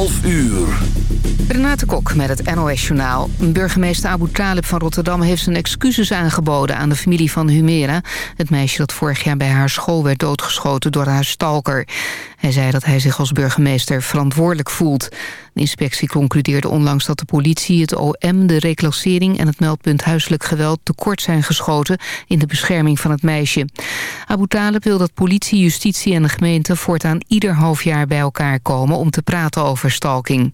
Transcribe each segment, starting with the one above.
12 uur. Renate Kok met het NOS Journaal. Burgemeester Abu Talib van Rotterdam heeft zijn excuses aangeboden... aan de familie van Humera, het meisje dat vorig jaar bij haar school werd doodgeschoten door haar stalker. Hij zei dat hij zich als burgemeester verantwoordelijk voelt. De inspectie concludeerde onlangs dat de politie, het OM, de reclassering... en het meldpunt huiselijk geweld tekort zijn geschoten... in de bescherming van het meisje. Abu Talib wil dat politie, justitie en de gemeente... voortaan ieder half jaar bij elkaar komen om te praten over stalking.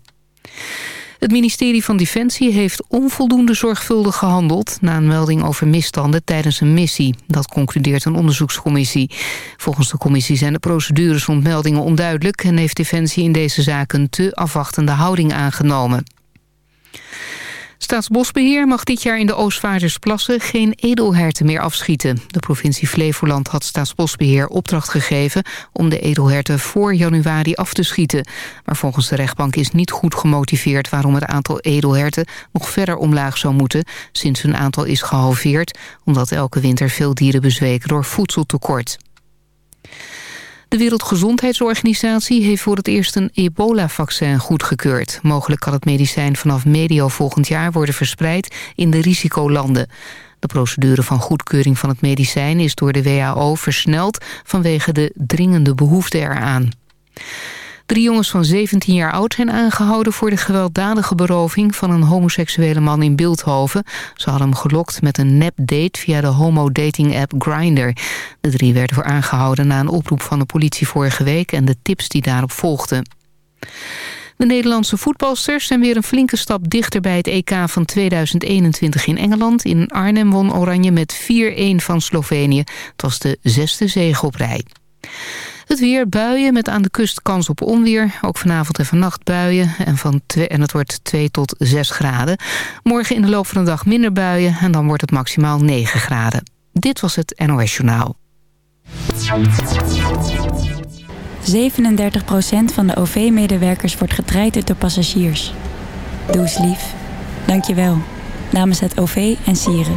Het ministerie van Defensie heeft onvoldoende zorgvuldig gehandeld... na een melding over misstanden tijdens een missie. Dat concludeert een onderzoekscommissie. Volgens de commissie zijn de procedures rond meldingen onduidelijk... en heeft Defensie in deze zaak een te afwachtende houding aangenomen. Staatsbosbeheer mag dit jaar in de Oostvaardersplassen geen edelherten meer afschieten. De provincie Flevoland had Staatsbosbeheer opdracht gegeven om de edelherten voor januari af te schieten. Maar volgens de rechtbank is niet goed gemotiveerd waarom het aantal edelherten nog verder omlaag zou moeten, sinds hun aantal is gehalveerd, omdat elke winter veel dieren bezweken door voedseltekort. De Wereldgezondheidsorganisatie heeft voor het eerst een ebola-vaccin goedgekeurd. Mogelijk kan het medicijn vanaf medio volgend jaar worden verspreid in de risicolanden. De procedure van goedkeuring van het medicijn is door de WHO versneld vanwege de dringende behoefte eraan. Drie jongens van 17 jaar oud zijn aangehouden voor de gewelddadige beroving van een homoseksuele man in Beeldhoven. Ze hadden hem gelokt met een nep-date via de homo-dating-app Grindr. De drie werden voor aangehouden na een oproep van de politie vorige week en de tips die daarop volgden. De Nederlandse voetbalsters zijn weer een flinke stap dichter bij het EK van 2021 in Engeland. In Arnhem won Oranje met 4-1 van Slovenië. Het was de zesde zege op rij. Het weer, buien met aan de kust kans op onweer. Ook vanavond en vannacht buien en, van en het wordt 2 tot 6 graden. Morgen in de loop van de dag minder buien en dan wordt het maximaal 9 graden. Dit was het NOS Journaal. 37% van de OV-medewerkers wordt getraind door passagiers. Doe eens lief. Dank je wel. Namens het OV en Sieren.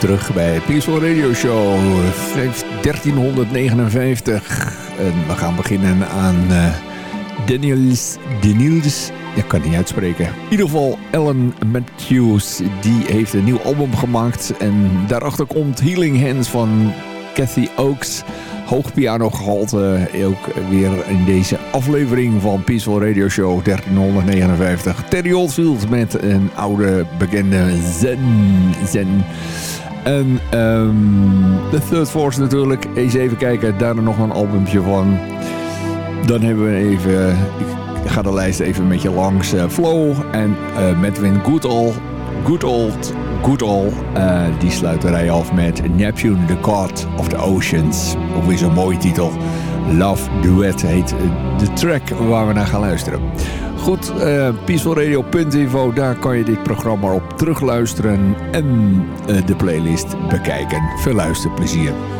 Terug bij Peaceful Radio Show 1359. En we gaan beginnen aan uh, Daniels, Daniels, ik kan niet uitspreken. In ieder geval Ellen Matthews, die heeft een nieuw album gemaakt. En daarachter komt Healing Hands van Kathy Oaks. Hoog gehalte, ook weer in deze aflevering van Peaceful Radio Show 1359. Terry Oldfield met een oude bekende Zen. Zen. En um, The Third Force natuurlijk. Eens even kijken, daarna nog een albumje van. Dan hebben we even... Ik ga de lijst even met je langs. Uh, Flow en uh, Medwin Goodall. Good Old, Good. Uh, die sluit de rij af met Neptune, the God of the Oceans. Ook weer zo'n mooie titel. Love Duet heet de track waar we naar gaan luisteren. Goed, uh, daar kan je dit programma op terugluisteren en uh, de playlist bekijken. Veel luisterplezier.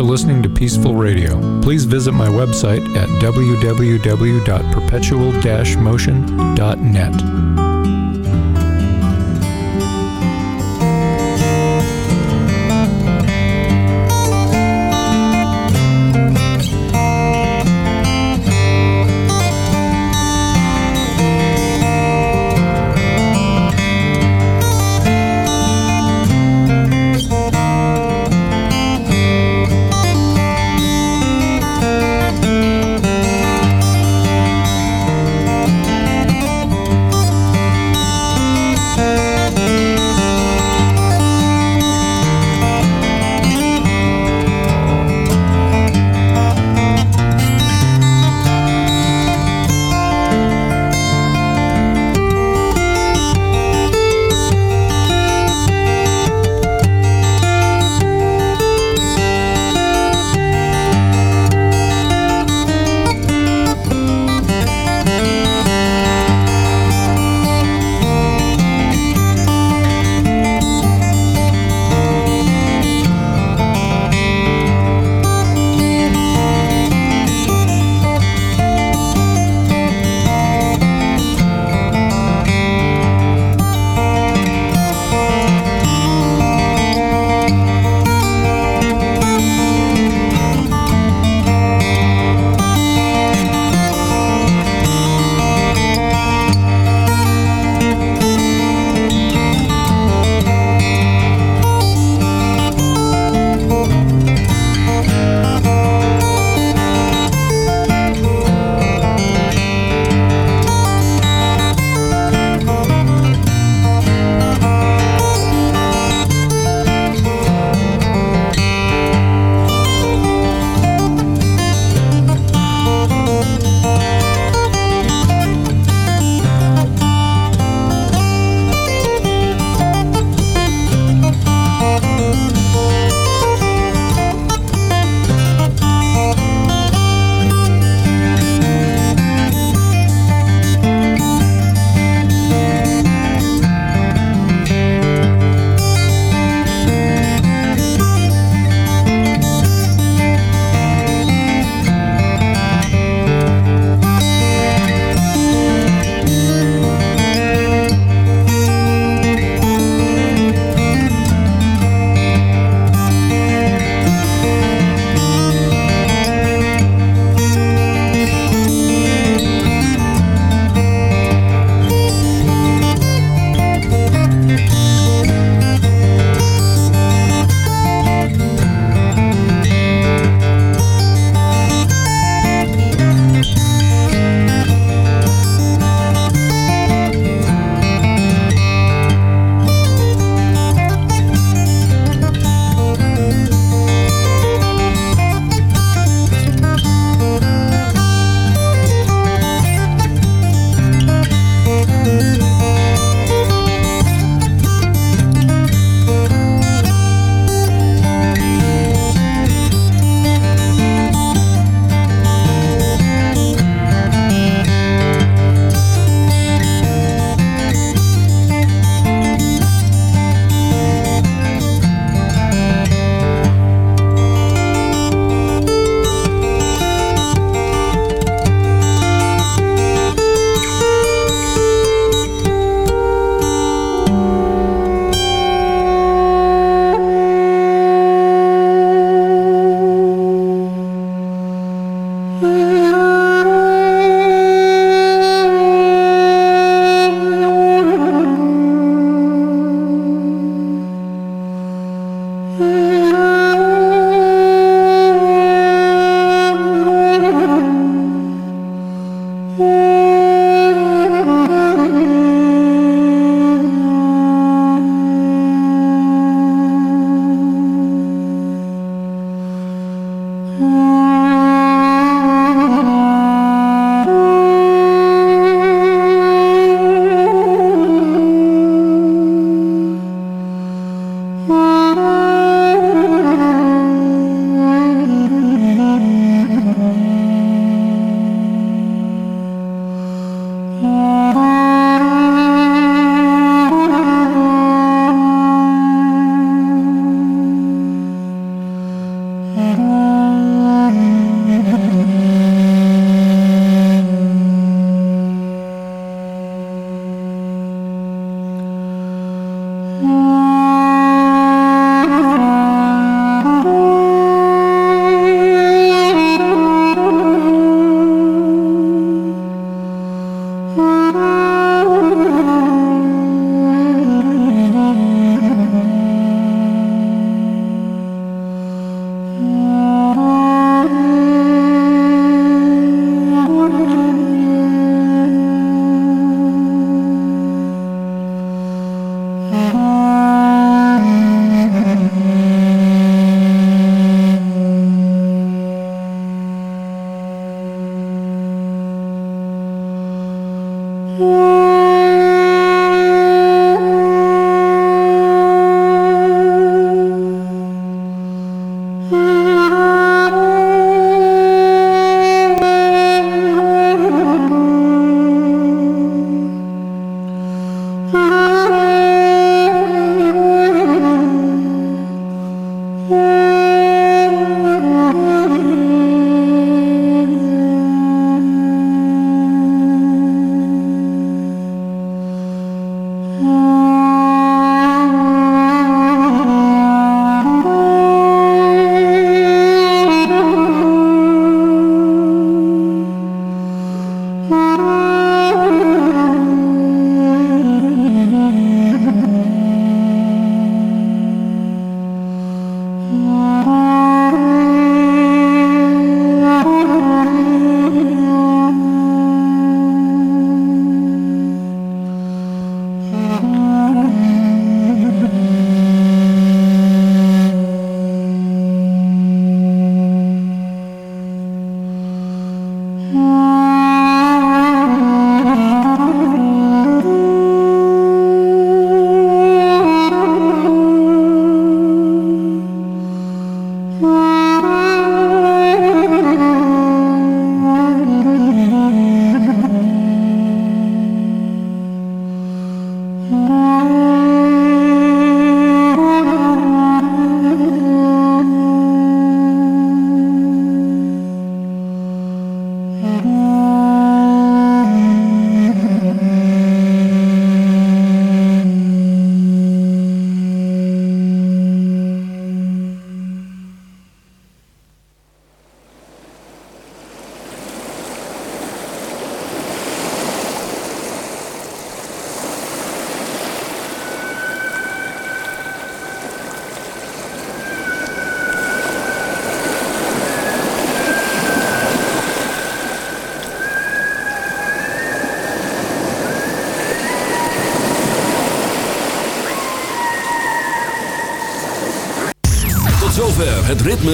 for listening to Peaceful Radio. Please visit my website at www.perpetual-motion.net.